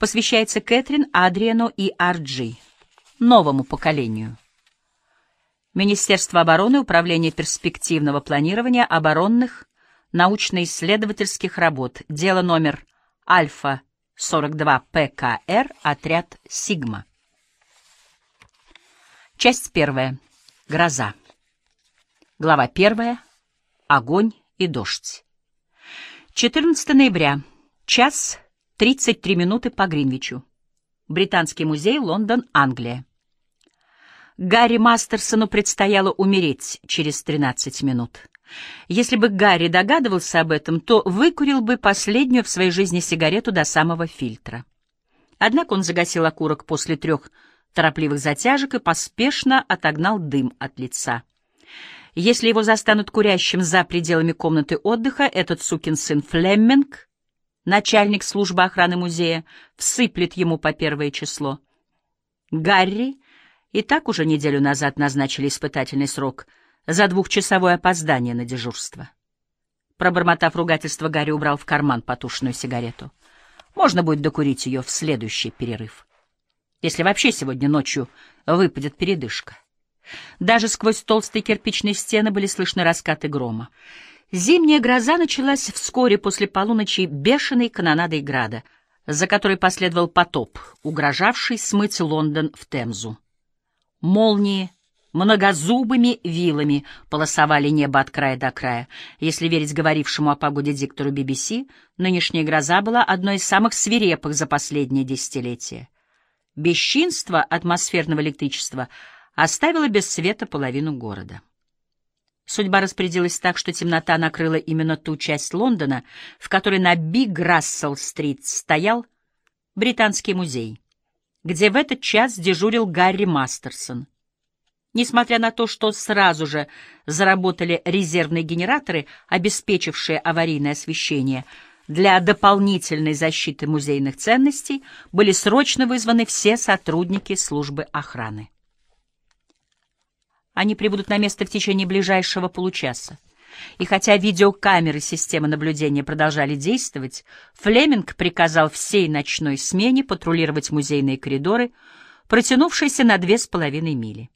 посвящается Кэтрин, Адриану и Арджи, новому поколению. Министерство обороны, Управление перспективного планирования оборонных научно-исследовательских работ, дело номер Альфа-42 ПКР, отряд Сигма. Часть первая. Гроза. Глава первая. Огонь и дождь. 14 ноября. Час 33 минуты по Гринвичу. Британский музей, Лондон, Англия. Гарри Мастерсону предстояло умереть через 13 минут. Если бы Гарри догадывался об этом, то выкурил бы последнюю в своей жизни сигарету до самого фильтра. Однако он загасил окурок после трех торопливых затяжек и поспешно отогнал дым от лица. Если его застанут курящим за пределами комнаты отдыха, этот сукин сын Флемминг, начальник службы охраны музея, всыплет ему по первое число. Гарри и так уже неделю назад назначили испытательный срок за двухчасовое опоздание на дежурство. Пробормотав ругательство, Гарри убрал в карман потушенную сигарету. Можно будет докурить ее в следующий перерыв. Если вообще сегодня ночью выпадет передышка. Даже сквозь толстые кирпичные стены были слышны раскаты грома. Зимняя гроза началась вскоре после полуночи бешеной канонадой града, за которой последовал потоп, угрожавший смыть Лондон в Темзу. Молнии многозубыми вилами полосовали небо от края до края. Если верить говорившему о погоде диктору BBC, нынешняя гроза была одной из самых свирепых за последнее десятилетие. Бесчинство атмосферного электричества оставило без света половину города. Судьба распорядилась так, что темнота накрыла именно ту часть Лондона, в которой на Биг-Рассел-стрит стоял Британский музей где в этот час дежурил Гарри Мастерсон. Несмотря на то, что сразу же заработали резервные генераторы, обеспечившие аварийное освещение, для дополнительной защиты музейных ценностей были срочно вызваны все сотрудники службы охраны. Они прибудут на место в течение ближайшего получаса. И хотя видеокамеры системы наблюдения продолжали действовать, Флеминг приказал всей ночной смене патрулировать музейные коридоры, протянувшиеся на две с половиной мили.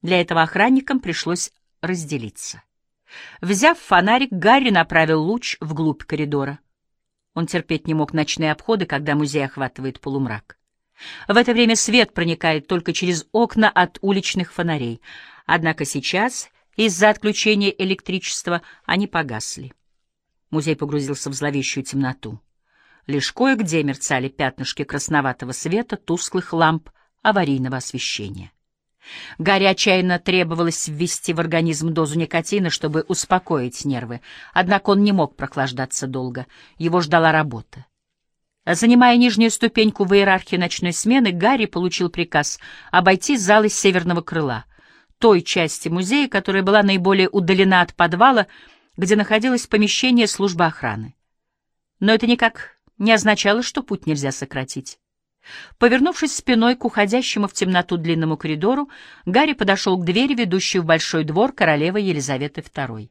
Для этого охранникам пришлось разделиться. Взяв фонарик, Гарри направил луч вглубь коридора. Он терпеть не мог ночные обходы, когда музей охватывает полумрак. В это время свет проникает только через окна от уличных фонарей. Однако сейчас из-за отключения электричества они погасли. Музей погрузился в зловещую темноту. Лишь кое-где мерцали пятнышки красноватого света тусклых ламп аварийного освещения. Гарри отчаянно требовалось ввести в организм дозу никотина, чтобы успокоить нервы, однако он не мог прохлаждаться долго, его ждала работа. Занимая нижнюю ступеньку в иерархии ночной смены, Гарри получил приказ обойти залы северного крыла — той части музея, которая была наиболее удалена от подвала, где находилось помещение службы охраны. Но это никак не означало, что путь нельзя сократить. Повернувшись спиной к уходящему в темноту длинному коридору, Гарри подошел к двери, ведущей в большой двор королевы Елизаветы II.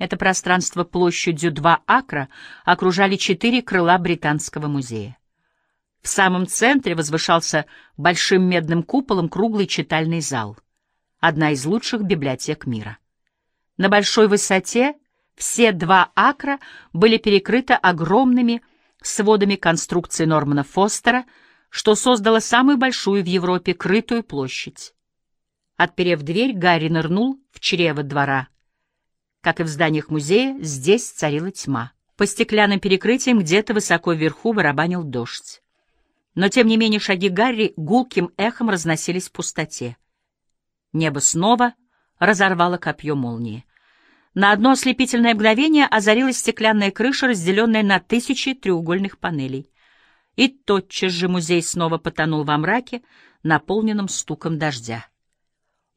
Это пространство площадью два акра окружали четыре крыла Британского музея. В самом центре возвышался большим медным куполом круглый читальный зал — одна из лучших библиотек мира. На большой высоте все два акра были перекрыты огромными сводами конструкции Нормана Фостера, что создало самую большую в Европе крытую площадь. Отперев дверь, Гарри нырнул в чрево двора. Как и в зданиях музея, здесь царила тьма. По стеклянным перекрытиям где-то высоко вверху барабанил дождь. Но, тем не менее, шаги Гарри гулким эхом разносились в пустоте. Небо снова разорвало копье молнии. На одно ослепительное мгновение озарилась стеклянная крыша, разделенная на тысячи треугольных панелей. И тотчас же музей снова потонул во мраке, наполненном стуком дождя.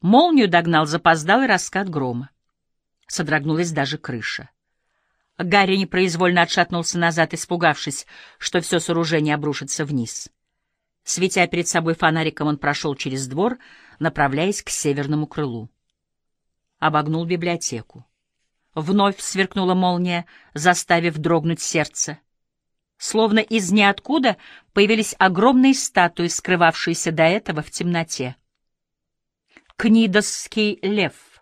Молнию догнал запоздалый раскат грома. Содрогнулась даже крыша. Гарри непроизвольно отшатнулся назад, испугавшись, что все сооружение обрушится вниз. Светя перед собой фонариком, он прошел через двор, направляясь к северному крылу. Обогнул библиотеку. Вновь сверкнула молния, заставив дрогнуть сердце. Словно из ниоткуда появились огромные статуи, скрывавшиеся до этого в темноте. Книдосский лев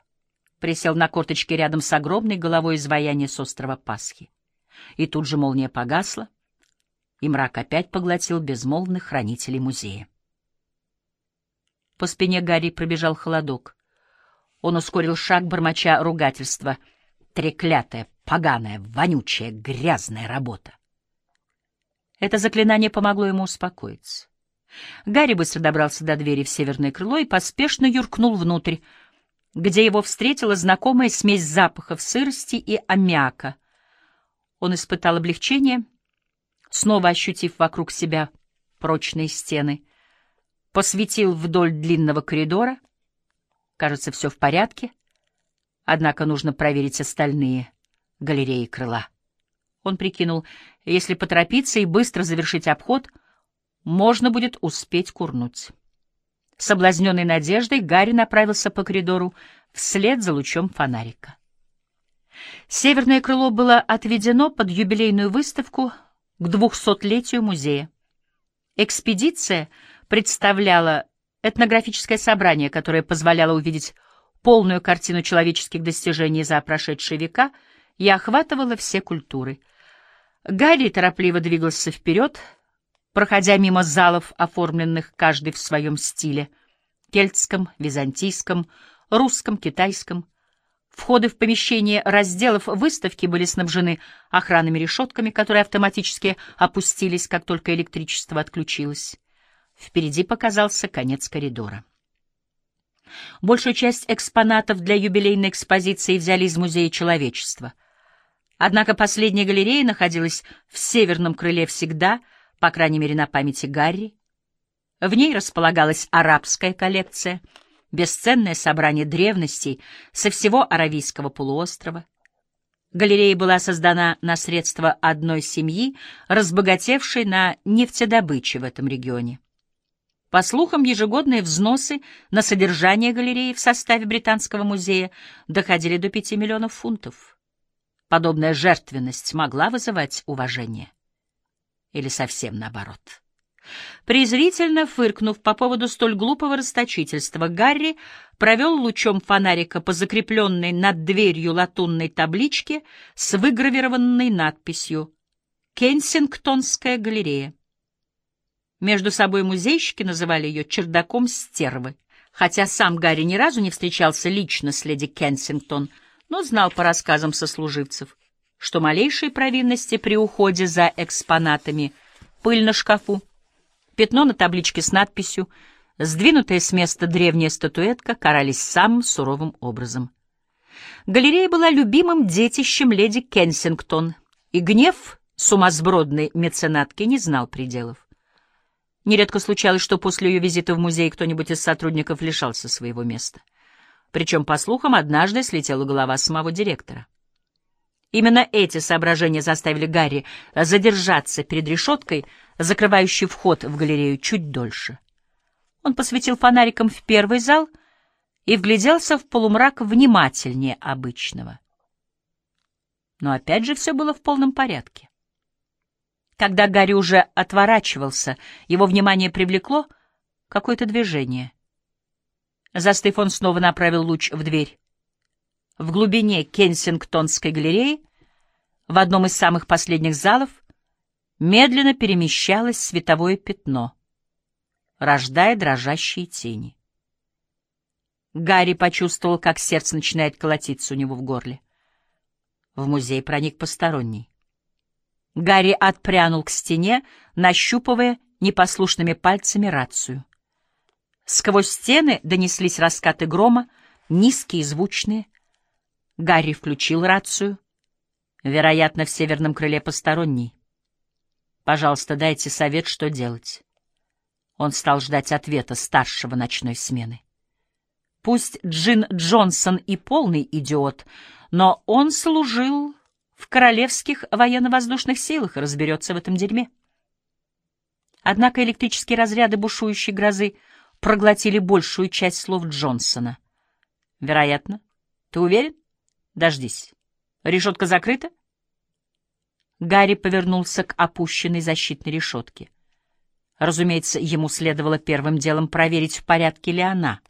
присел на корточки рядом с огромной головой изваяния с острова Пасхи. И тут же молния погасла, и мрак опять поглотил безмолвных хранителей музея. По спине Гарри пробежал холодок. Он ускорил шаг, бормоча ругательства. Треклятая, поганая, вонючая, грязная работа. Это заклинание помогло ему успокоиться. Гарри быстро добрался до двери в северное крыло и поспешно юркнул внутрь, где его встретила знакомая смесь запахов сырости и аммиака. Он испытал облегчение, снова ощутив вокруг себя прочные стены, посветил вдоль длинного коридора. Кажется, все в порядке, однако нужно проверить остальные галереи крыла. Он прикинул, если поторопиться и быстро завершить обход, можно будет успеть курнуть. Соблазненный надеждой, Гарри направился по коридору вслед за лучом фонарика. Северное крыло было отведено под юбилейную выставку к двухсотлетию музея. Экспедиция представляла этнографическое собрание, которое позволяло увидеть полную картину человеческих достижений за прошедшие века и охватывало все культуры — Гарри торопливо двигался вперед, проходя мимо залов, оформленных каждый в своем стиле — кельтском, византийском, русском, китайском. Входы в помещение разделов выставки были снабжены охранными решетками, которые автоматически опустились, как только электричество отключилось. Впереди показался конец коридора. Большую часть экспонатов для юбилейной экспозиции взяли из Музея человечества — Однако последняя галерея находилась в северном крыле всегда, по крайней мере, на памяти Гарри. В ней располагалась арабская коллекция, бесценное собрание древностей со всего Аравийского полуострова. Галерея была создана на средства одной семьи, разбогатевшей на нефтедобыче в этом регионе. По слухам, ежегодные взносы на содержание галереи в составе Британского музея доходили до 5 миллионов фунтов. Подобная жертвенность могла вызывать уважение. Или совсем наоборот. Презрительно фыркнув по поводу столь глупого расточительства, Гарри провел лучом фонарика по закрепленной над дверью латунной табличке с выгравированной надписью «Кенсингтонская галерея». Между собой музейщики называли ее «чердаком стервы», хотя сам Гарри ни разу не встречался лично с леди Кенсингтон — но знал по рассказам сослуживцев, что малейшие провинности при уходе за экспонатами, пыль на шкафу, пятно на табличке с надписью, сдвинутая с места древняя статуэтка карались самым суровым образом. Галерея была любимым детищем леди Кенсингтон, и гнев сумасбродной меценатки не знал пределов. Нередко случалось, что после ее визита в музей кто-нибудь из сотрудников лишался своего места. Причем, по слухам, однажды слетела голова самого директора. Именно эти соображения заставили Гарри задержаться перед решеткой, закрывающей вход в галерею чуть дольше. Он посветил фонариком в первый зал и вгляделся в полумрак внимательнее обычного. Но опять же все было в полном порядке. Когда Гарри уже отворачивался, его внимание привлекло какое-то движение — Застыв, он снова направил луч в дверь. В глубине Кенсингтонской галереи, в одном из самых последних залов, медленно перемещалось световое пятно, рождая дрожащие тени. Гарри почувствовал, как сердце начинает колотиться у него в горле. В музей проник посторонний. Гарри отпрянул к стене, нащупывая непослушными пальцами рацию. Сквозь стены донеслись раскаты грома, низкие звучные. Гарри включил рацию. Вероятно, в северном крыле посторонний. Пожалуйста, дайте совет, что делать. Он стал ждать ответа старшего ночной смены. Пусть Джин Джонсон и полный идиот, но он служил в королевских военно-воздушных силах и разберется в этом дерьме. Однако электрические разряды бушующей грозы — проглотили большую часть слов Джонсона. Вероятно. Ты уверен? Дождись. Решетка закрыта? Гарри повернулся к опущенной защитной решетке. Разумеется, ему следовало первым делом проверить, в порядке ли она.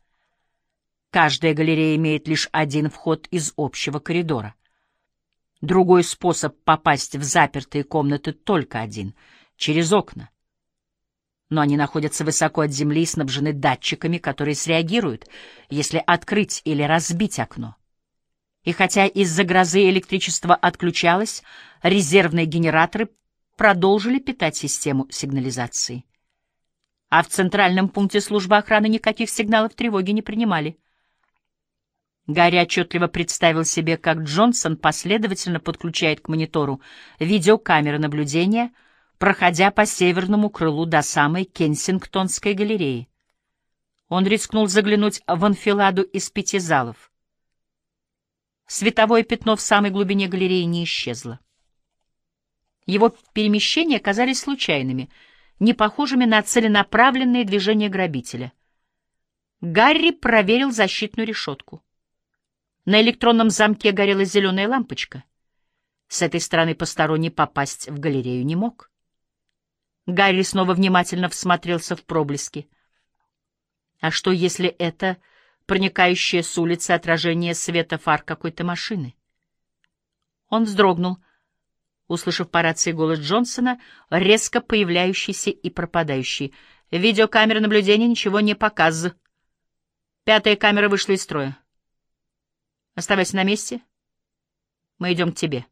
Каждая галерея имеет лишь один вход из общего коридора. Другой способ попасть в запертые комнаты только один — через окна. Но они находятся высоко от земли и снабжены датчиками, которые среагируют, если открыть или разбить окно. И хотя из-за грозы электричество отключалось, резервные генераторы продолжили питать систему сигнализации. А в центральном пункте службы охраны никаких сигналов тревоги не принимали. Гарри отчетливо представил себе, как Джонсон последовательно подключает к монитору видеокамеры наблюдения, проходя по северному крылу до самой Кенсингтонской галереи. Он рискнул заглянуть в анфиладу из пяти залов. Световое пятно в самой глубине галереи не исчезло. Его перемещения казались случайными, не похожими на целенаправленные движения грабителя. Гарри проверил защитную решетку. На электронном замке горела зеленая лампочка. С этой стороны посторонний попасть в галерею не мог. Гарри снова внимательно всмотрелся в проблески. А что, если это проникающее с улицы отражение света фар какой-то машины? Он вздрогнул, услышав по рации голос Джонсона, резко появляющийся и пропадающий. Видеокамера наблюдения ничего не показывает. Пятая камера вышла из строя. Оставайся на месте. Мы идем к тебе.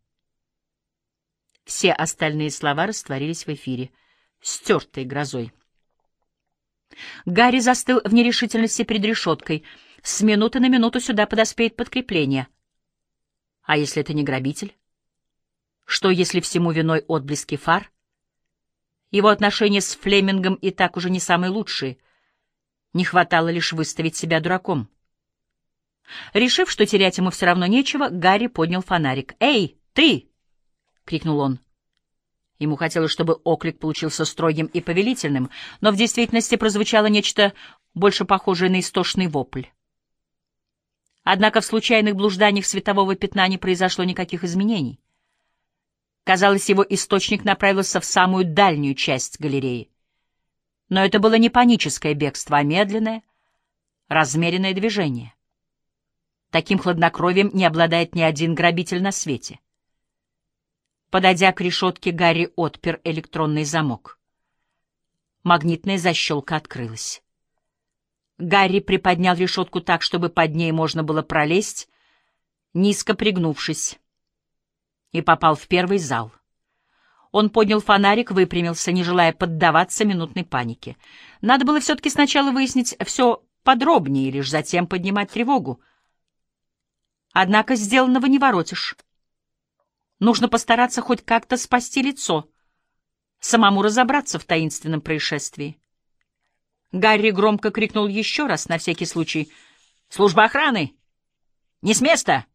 Все остальные слова растворились в эфире, стертые грозой. Гарри застыл в нерешительности перед решеткой. С минуты на минуту сюда подоспеет подкрепление. А если это не грабитель? Что, если всему виной отблески фар? Его отношения с Флемингом и так уже не самые лучшие. Не хватало лишь выставить себя дураком. Решив, что терять ему все равно нечего, Гарри поднял фонарик. «Эй, ты!» — крикнул он. Ему хотелось, чтобы оклик получился строгим и повелительным, но в действительности прозвучало нечто больше похожее на истошный вопль. Однако в случайных блужданиях светового пятна не произошло никаких изменений. Казалось, его источник направился в самую дальнюю часть галереи. Но это было не паническое бегство, а медленное, размеренное движение. Таким хладнокровием не обладает ни один грабитель на свете. Подойдя к решетке, Гарри отпер электронный замок. Магнитная защелка открылась. Гарри приподнял решетку так, чтобы под ней можно было пролезть, низко пригнувшись, и попал в первый зал. Он поднял фонарик, выпрямился, не желая поддаваться минутной панике. Надо было все-таки сначала выяснить все подробнее, лишь затем поднимать тревогу. Однако сделанного не воротишь. Нужно постараться хоть как-то спасти лицо, самому разобраться в таинственном происшествии. Гарри громко крикнул еще раз, на всякий случай. «Служба охраны! Не с места!»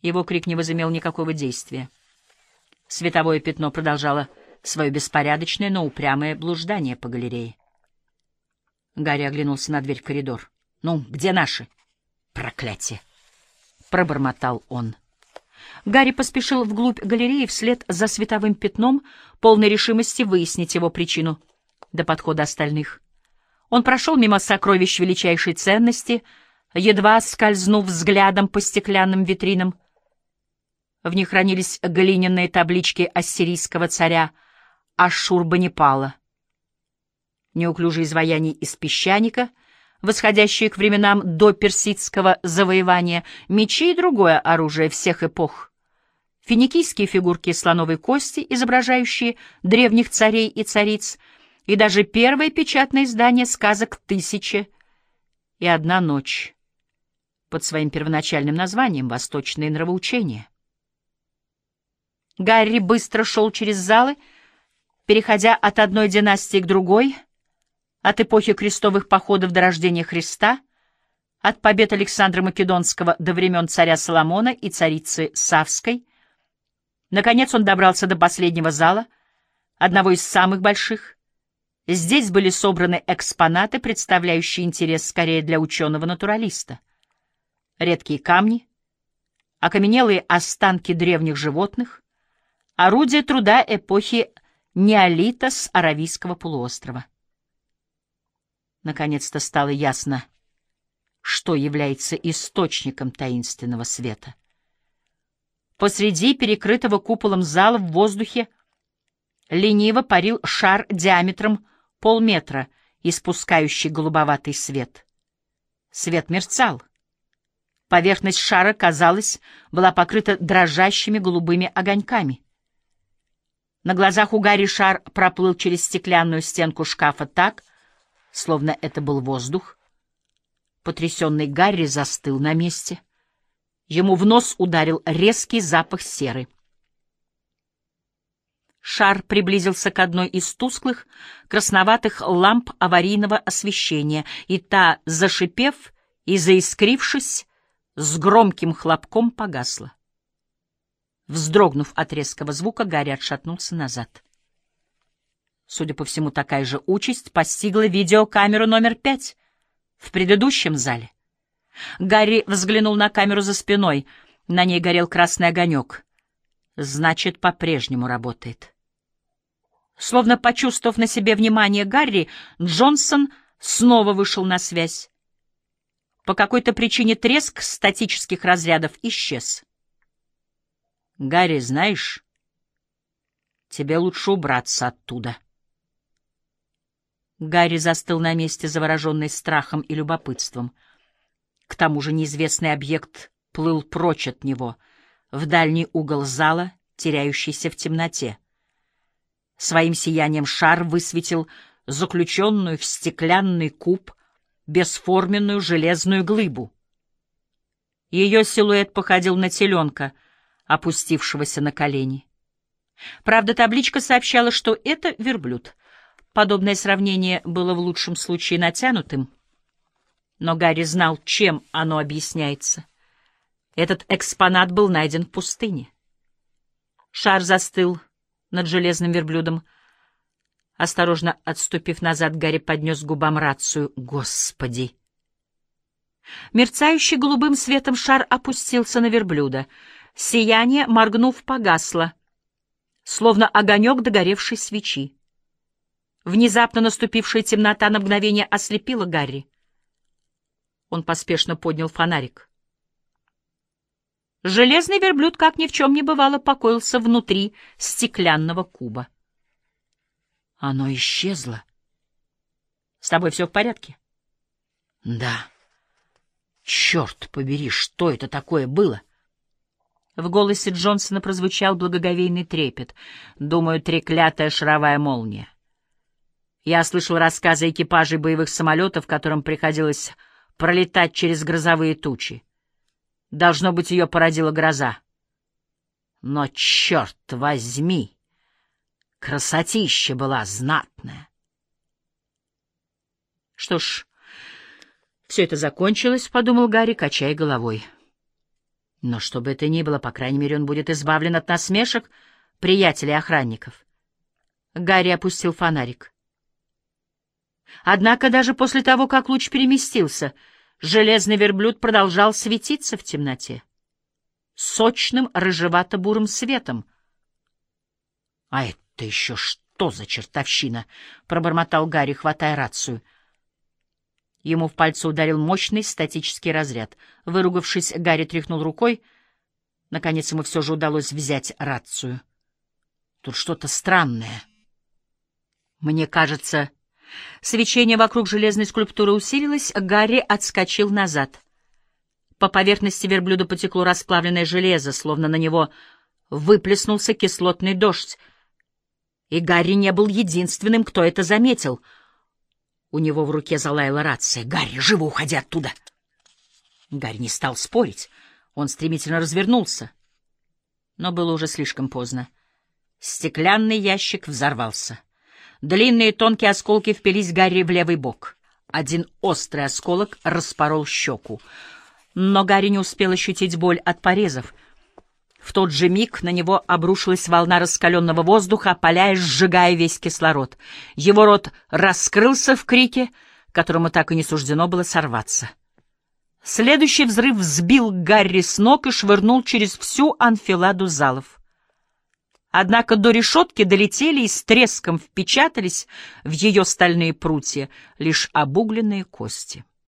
Его крик не возымел никакого действия. Световое пятно продолжало свое беспорядочное, но упрямое блуждание по галерее. Гарри оглянулся на дверь в коридор. «Ну, где наши?» «Проклятие!» пробормотал он. Гарри поспешил вглубь галереи вслед за световым пятном, полной решимости выяснить его причину до подхода остальных. Он прошел мимо сокровищ величайшей ценности, едва скользнув взглядом по стеклянным витринам. В них хранились глиняные таблички ассирийского царя Ашурбанипала. Неуклюжие изваяния из песчаника — восходящие к временам до персидского завоевания, мечи и другое оружие всех эпох. Финикийские фигурки слоновой кости, изображающие древних царей и цариц, и даже первое печатное издание сказок «Тысяча и одна ночь» под своим первоначальным названием «Восточные нравоучения». Гарри быстро шел через залы, переходя от одной династии к другой — от эпохи крестовых походов до рождения Христа, от побед Александра Македонского до времен царя Соломона и царицы Савской. Наконец он добрался до последнего зала, одного из самых больших. Здесь были собраны экспонаты, представляющие интерес скорее для ученого-натуралиста. Редкие камни, окаменелые останки древних животных, Орудие труда эпохи неолита с Аравийского полуострова. Наконец-то стало ясно, что является источником таинственного света. Посреди перекрытого куполом зала в воздухе лениво парил шар диаметром полметра, испускающий голубоватый свет. Свет мерцал. Поверхность шара, казалось, была покрыта дрожащими голубыми огоньками. На глазах у Гарри шар проплыл через стеклянную стенку шкафа так, словно это был воздух. Потрясенный Гарри застыл на месте. Ему в нос ударил резкий запах серы. Шар приблизился к одной из тусклых, красноватых ламп аварийного освещения, и та, зашипев и заискрившись, с громким хлопком погасла. Вздрогнув от резкого звука, Гарри отшатнулся назад. Судя по всему, такая же участь постигла видеокамеру номер пять в предыдущем зале. Гарри взглянул на камеру за спиной. На ней горел красный огонек. Значит, по-прежнему работает. Словно почувствовав на себе внимание Гарри, Джонсон снова вышел на связь. По какой-то причине треск статических разрядов исчез. Гарри, знаешь, тебе лучше убраться оттуда. Гарри застыл на месте, завороженный страхом и любопытством. К тому же неизвестный объект плыл прочь от него, в дальний угол зала, теряющийся в темноте. Своим сиянием шар высветил заключенную в стеклянный куб бесформенную железную глыбу. Ее силуэт походил на теленка — опустившегося на колени. Правда, табличка сообщала, что это верблюд. Подобное сравнение было в лучшем случае натянутым, но Гарри знал, чем оно объясняется. Этот экспонат был найден в пустыне. Шар застыл над железным верблюдом. Осторожно отступив назад, Гарри поднес к губам рацию. «Господи!» Мерцающий голубым светом шар опустился на верблюда — Сияние, моргнув, погасло, словно огонек догоревшей свечи. Внезапно наступившая темнота на мгновение ослепила Гарри. Он поспешно поднял фонарик. Железный верблюд, как ни в чем не бывало, покоился внутри стеклянного куба. Оно исчезло. С тобой все в порядке? Да. Черт побери, что это такое было? — в голосе Джонсона прозвучал благоговейный трепет. Думаю, треклятая шаровая молния. Я слышал рассказы экипажей боевых самолетов, которым приходилось пролетать через грозовые тучи. Должно быть, ее породила гроза. Но, черт возьми, красотища была знатная. Что ж, все это закончилось, — подумал Гарри, качая головой. Но что бы это ни было, по крайней мере, он будет избавлен от насмешек приятелей охранников. Гарри опустил фонарик. Однако даже после того, как луч переместился, железный верблюд продолжал светиться в темноте. Сочным рыжевато-бурым светом. — А это еще что за чертовщина? — пробормотал Гарри, хватая рацию. Ему в пальцы ударил мощный статический разряд. Выругавшись, Гарри тряхнул рукой. Наконец ему все же удалось взять рацию. Тут что-то странное. Мне кажется... Свечение вокруг железной скульптуры усилилось, Гарри отскочил назад. По поверхности верблюда потекло расплавленное железо, словно на него выплеснулся кислотный дождь. И Гарри не был единственным, кто это заметил — у него в руке залаяла рация. «Гарри, живо уходи оттуда!» Гарри не стал спорить. Он стремительно развернулся. Но было уже слишком поздно. Стеклянный ящик взорвался. Длинные тонкие осколки впились Гарри в левый бок. Один острый осколок распорол щеку. Но Гарри не успел ощутить боль от порезов — в тот же миг на него обрушилась волна раскаленного воздуха, опаляя, сжигая весь кислород. Его рот раскрылся в крике, которому так и не суждено было сорваться. Следующий взрыв взбил Гарри с ног и швырнул через всю анфиладу залов. Однако до решетки долетели и с треском впечатались в ее стальные прутья лишь обугленные кости.